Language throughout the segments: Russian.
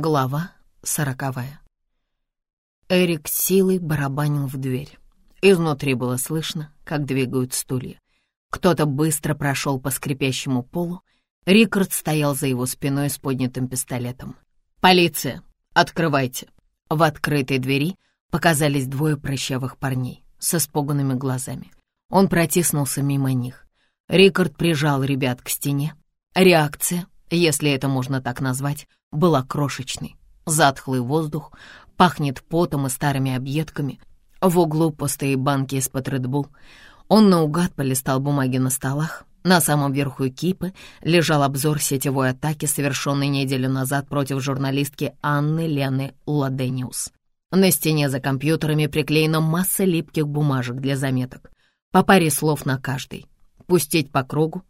Глава сороковая. Эрик силой барабанил в дверь. Изнутри было слышно, как двигают стулья. Кто-то быстро прошел по скрипящему полу. Рикард стоял за его спиной с поднятым пистолетом. «Полиция! Открывайте!» В открытой двери показались двое прыщавых парней с испуганными глазами. Он протиснулся мимо них. Рикард прижал ребят к стене. Реакция, если это можно так назвать, была крошечной. Затхлый воздух, пахнет потом и старыми объедками. В углу пустые банки из-под Редбул. Он наугад полистал бумаги на столах. На самом верху кипы лежал обзор сетевой атаки, совершенной неделю назад против журналистки Анны Лены Ладениус. На стене за компьютерами приклеена масса липких бумажек для заметок. По паре слов на каждый. Пустить по кругу,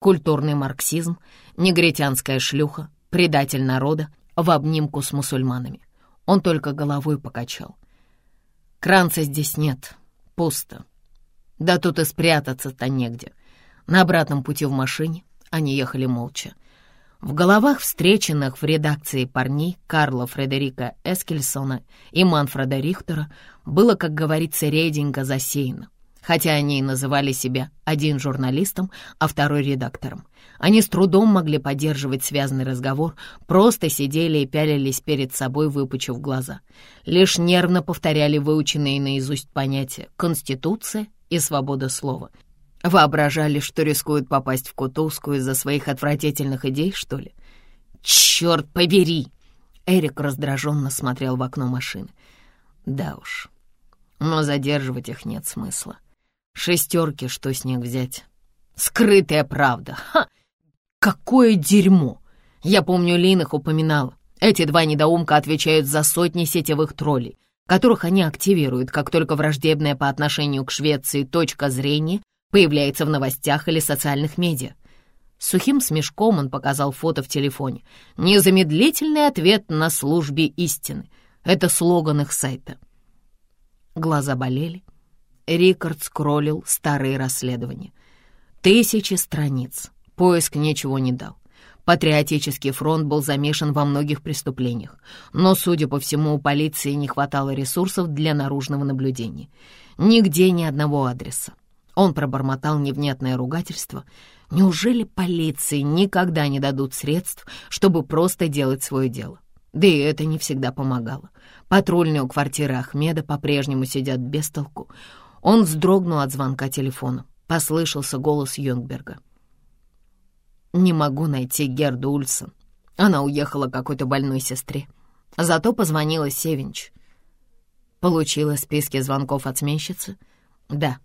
культурный марксизм, негритянская шлюха, предатель народа в обнимку с мусульманами. Он только головой покачал. Кранца здесь нет, пусто. Да тут и спрятаться-то негде. На обратном пути в машине они ехали молча. В головах встреченных в редакции парней Карла Фредерика Эскельсона и Манфреда Рихтера было, как говорится, реденько засеяно хотя они и называли себя один журналистом, а второй редактором. Они с трудом могли поддерживать связанный разговор, просто сидели и пялились перед собой, выпучив глаза. Лишь нервно повторяли выученные наизусть понятия «конституция» и «свобода слова». Воображали, что рискуют попасть в Кутузку из-за своих отвратительных идей, что ли? «Черт побери!» Эрик раздраженно смотрел в окно машины. «Да уж, но задерживать их нет смысла. Шестерки, что с них взять? Скрытая правда. Ха! Какое дерьмо! Я помню, Лин их упоминала. Эти два недоумка отвечают за сотни сетевых троллей, которых они активируют, как только враждебная по отношению к Швеции точка зрения появляется в новостях или социальных медиа. сухим смешком он показал фото в телефоне. «Незамедлительный ответ на службе истины». Это слоган их сайта. Глаза болели, Рикард скроллил старые расследования. Тысячи страниц. Поиск ничего не дал. Патриотический фронт был замешан во многих преступлениях, но, судя по всему, у полиции не хватало ресурсов для наружного наблюдения. Нигде ни одного адреса. Он пробормотал невнятное ругательство. Неужели полиции никогда не дадут средств, чтобы просто делать свое дело? Да и это не всегда помогало. Патрульные у квартиры Ахмеда по-прежнему сидят без толку. Он вздрогнул от звонка телефона. Послышался голос Юнгберга. «Не могу найти Герду Ульсон. Она уехала к какой-то больной сестре. Зато позвонила Севинч. Получила списки звонков от сменщицы? Да.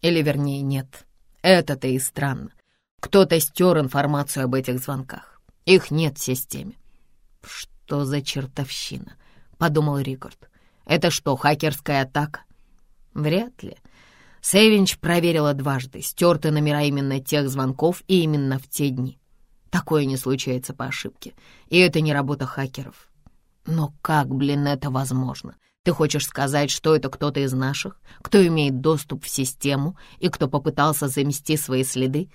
Или, вернее, нет. Это-то и странно. Кто-то стер информацию об этих звонках. Их нет в системе. Что за чертовщина? Подумал Рикард. Это что, хакерская атака? Вряд ли. Сэвинч проверила дважды, стерты номера именно тех звонков и именно в те дни. Такое не случается по ошибке, и это не работа хакеров. Но как, блин, это возможно? Ты хочешь сказать, что это кто-то из наших, кто имеет доступ в систему и кто попытался замести свои следы?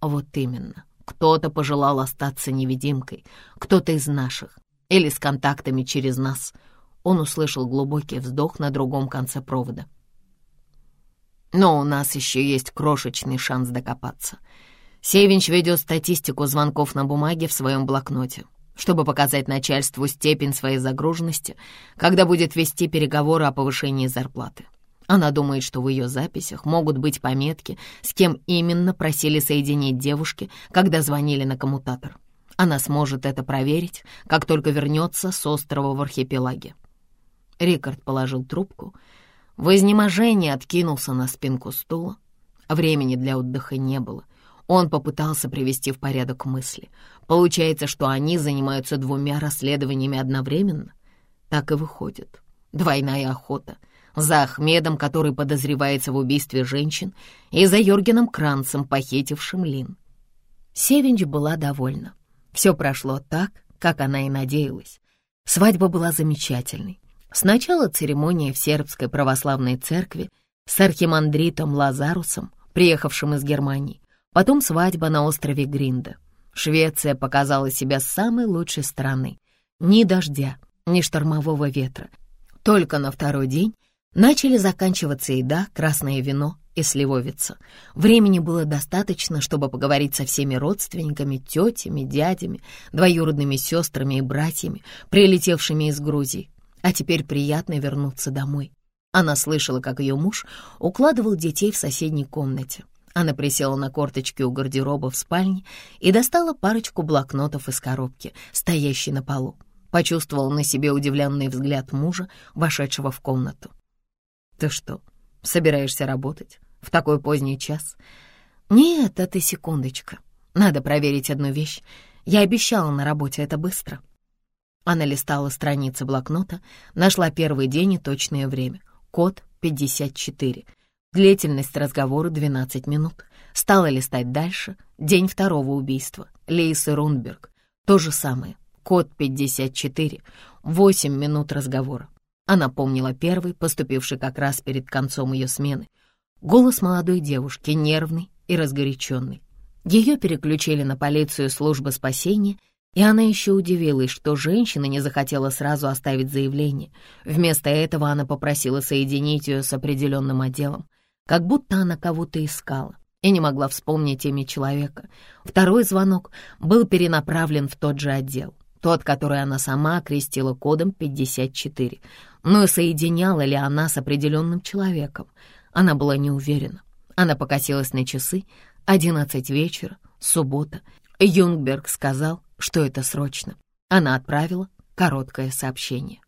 Вот именно. Кто-то пожелал остаться невидимкой, кто-то из наших, или с контактами через нас. Он услышал глубокий вздох на другом конце провода. Но у нас еще есть крошечный шанс докопаться. Севинч ведет статистику звонков на бумаге в своем блокноте, чтобы показать начальству степень своей загруженности, когда будет вести переговоры о повышении зарплаты. Она думает, что в ее записях могут быть пометки, с кем именно просили соединить девушки, когда звонили на коммутатор. Она сможет это проверить, как только вернется с острова в архипелаге. Рикард положил трубку в изнеможении откинулся на спинку стула. Времени для отдыха не было. Он попытался привести в порядок мысли. Получается, что они занимаются двумя расследованиями одновременно? Так и выходит. Двойная охота. За Ахмедом, который подозревается в убийстве женщин, и за Йоргеном Кранцем, похитившим Лин. Севинч была довольна. Все прошло так, как она и надеялась. Свадьба была замечательной. Сначала церемония в сербской православной церкви с архимандритом Лазарусом, приехавшим из Германии, потом свадьба на острове Гринда. Швеция показала себя самой лучшей стороны. Ни дождя, ни штормового ветра. Только на второй день начали заканчиваться еда, красное вино и сливовица. Времени было достаточно, чтобы поговорить со всеми родственниками, тетями, дядями, двоюродными сестрами и братьями, прилетевшими из Грузии. А теперь приятно вернуться домой. Она слышала, как ее муж укладывал детей в соседней комнате. Она присела на корточки у гардероба в спальне и достала парочку блокнотов из коробки, стоящей на полу. Почувствовала на себе удивленный взгляд мужа, вошедшего в комнату. «Ты что, собираешься работать в такой поздний час?» «Нет, это секундочка. Надо проверить одну вещь. Я обещала на работе это быстро». Она листала страницы блокнота, нашла первый день и точное время. Код 54. Длительность разговора 12 минут. Стала листать дальше. День второго убийства. Лейсы Рунберг. То же самое. Код 54. 8 минут разговора. Она помнила первый, поступивший как раз перед концом ее смены. Голос молодой девушки, нервный и разгоряченный. Ее переключили на полицию службы спасения, и она еще удивилась, что женщина не захотела сразу оставить заявление. Вместо этого она попросила соединить ее с определенным отделом как будто она кого-то искала и не могла вспомнить имя человека. Второй звонок был перенаправлен в тот же отдел, тот, который она сама окрестила кодом 54. Но соединяла ли она с определенным человеком? Она была не уверена. Она покосилась на часы. Одиннадцать вечера, суббота. Юнгберг сказал, что это срочно. Она отправила короткое сообщение.